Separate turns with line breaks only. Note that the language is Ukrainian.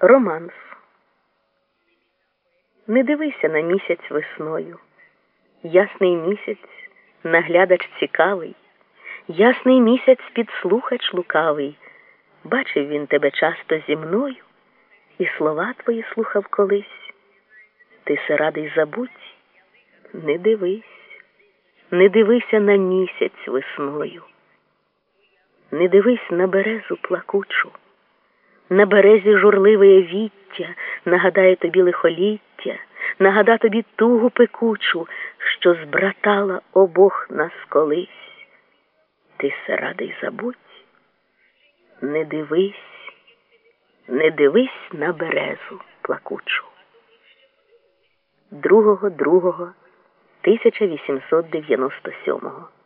Романс. Не дивися на місяць весною. Ясний місяць, наглядач цікавий, ясний місяць підслухач лукавий. Бачив він тебе часто зі мною, і слова твої слухав колись. Ти се радий забудь, не дивись, не дивися на місяць весною, не дивись на березу плакучу. На березі журливе віття нагадає тобі лихоліття, нагада тобі тугу пекучу, що збратала обох нас колись. Ти се радий забудь, не дивись, не дивись на березу плакучу. 2.2.1897